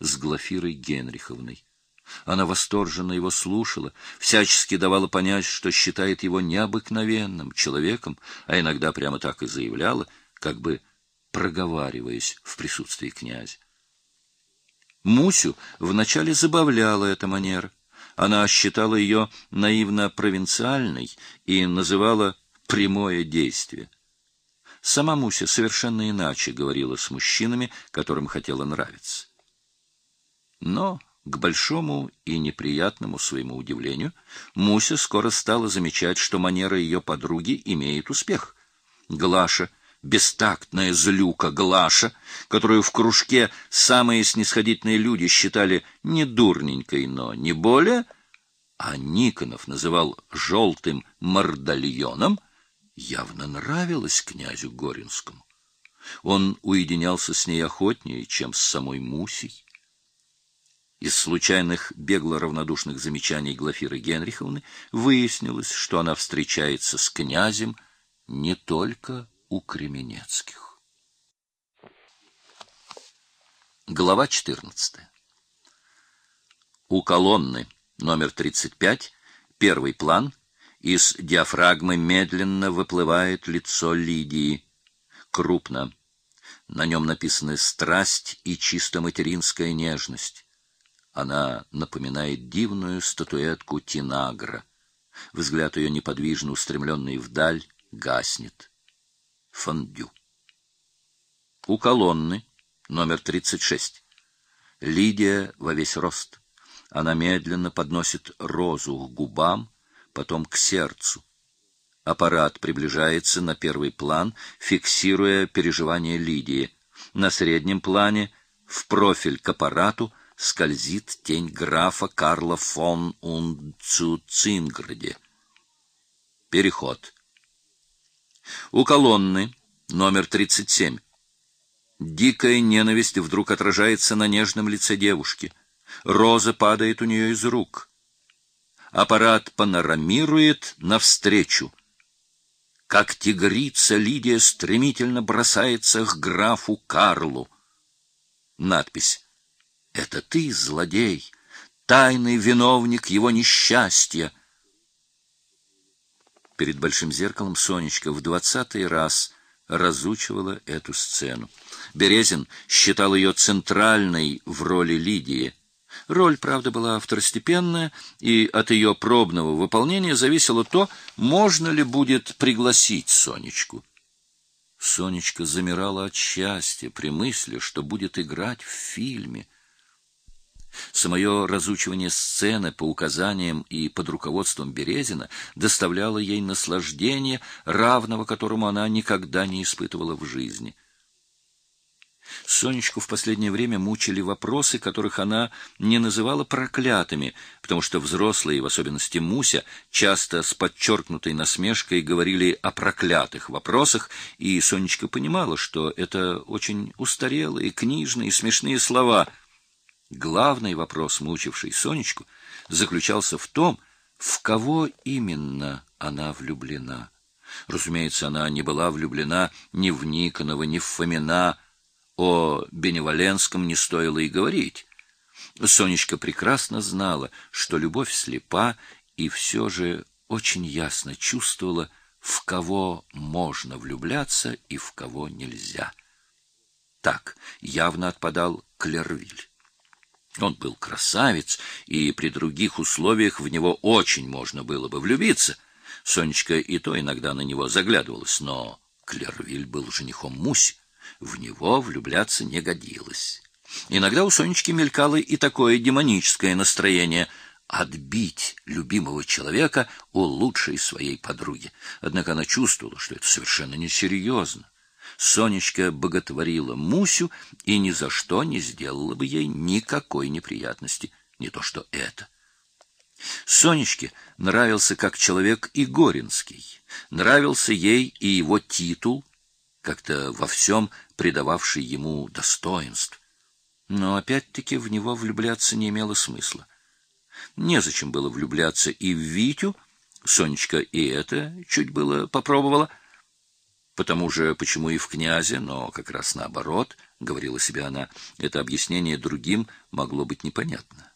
с Глафирой Генриховной. Она восторженно его слушала, всячески давала понять, что считает его необыкновенным человеком, а иногда прямо так и заявляла, как бы проговариваясь в присутствии князя. Мусю вначале забавляла эта манера. Она считала ее наивно-провинциальной и называла «прямое действие». Сама Муся совершенно иначе говорила с мужчинами, которым хотела нравиться. Но, к большому и неприятному своему удивлению, Муся скоро стала замечать, что манера ее подруги имеет успех. Глаша, бестактная злюка Глаша, которую в кружке самые снисходительные люди считали не дурненькой, но не более, а Никонов называл желтым мордальоном, явно нравилась князю Горинскому. Он уединялся с ней охотнее, чем с самой Мусей. Из случайных бегло-равнодушных замечаний Глафиры Генриховны выяснилось, что она встречается с князем не только у Кременецких. Глава 14. У колонны номер 35, первый план, из диафрагмы медленно выплывает лицо Лидии. Крупно. На нем написаны страсть и чисто материнская нежность. Она напоминает дивную статуэтку Тинагра. Взгляд ее неподвижно устремленный вдаль гаснет. Фондю. У колонны номер 36. Лидия во весь рост. Она медленно подносит розу к губам, потом к сердцу. Аппарат приближается на первый план, фиксируя переживания Лидии. На среднем плане в профиль к аппарату скользит тень графа Карла фон Унцуцинграде. Переход. У колонны номер 37. Дикая ненависть вдруг отражается на нежном лице девушки. Роза падает у нее из рук. Аппарат панорамирует навстречу. Как тигрица Лидия стремительно бросается к графу Карлу. Надпись это ты, злодей, тайный виновник его несчастья. Перед большим зеркалом Сонечка в двадцатый раз разучивала эту сцену. Березин считал ее центральной в роли Лидии. Роль, правда, была второстепенная, и от ее пробного выполнения зависело то, можно ли будет пригласить Сонечку. Сонечка замирала от счастья при мысли, что будет играть в фильме — Самое разучивание сцены по указаниям и под руководством Березина доставляло ей наслаждение, равного которому она никогда не испытывала в жизни. Сонечку в последнее время мучили вопросы, которых она не называла проклятыми, потому что взрослые, в особенности Муся, часто с подчеркнутой насмешкой говорили о проклятых вопросах, и Сонечка понимала, что это очень устарелые, книжные, смешные слова — Главный вопрос, мучивший Сонечку, заключался в том, в кого именно она влюблена. Разумеется, она не была влюблена ни в Никонова, ни в Фомина. О Беневаленском не стоило и говорить. Сонечка прекрасно знала, что любовь слепа, и все же очень ясно чувствовала, в кого можно влюбляться и в кого нельзя. Так явно отпадал Клервиль. Он был красавец, и при других условиях в него очень можно было бы влюбиться. Сонечка и то иногда на него заглядывалась, но Клервиль был женихом Муси, в него влюбляться не годилось. Иногда у Сонечки мелькало и такое демоническое настроение — отбить любимого человека у лучшей своей подруги. Однако она чувствовала, что это совершенно несерьезно. Сонечка боготворила Мусю и ни за что не сделала бы ей никакой неприятности, не то что это. Сонечке нравился как человек и Горинский, нравился ей и его титул, как-то во всем придававший ему достоинств. Но опять-таки в него влюбляться не имело смысла. Незачем было влюбляться и в Витю, Сонечка и это чуть было попробовала — потому же, почему и в князе, но как раз наоборот, говорила себе она, это объяснение другим могло быть непонятно.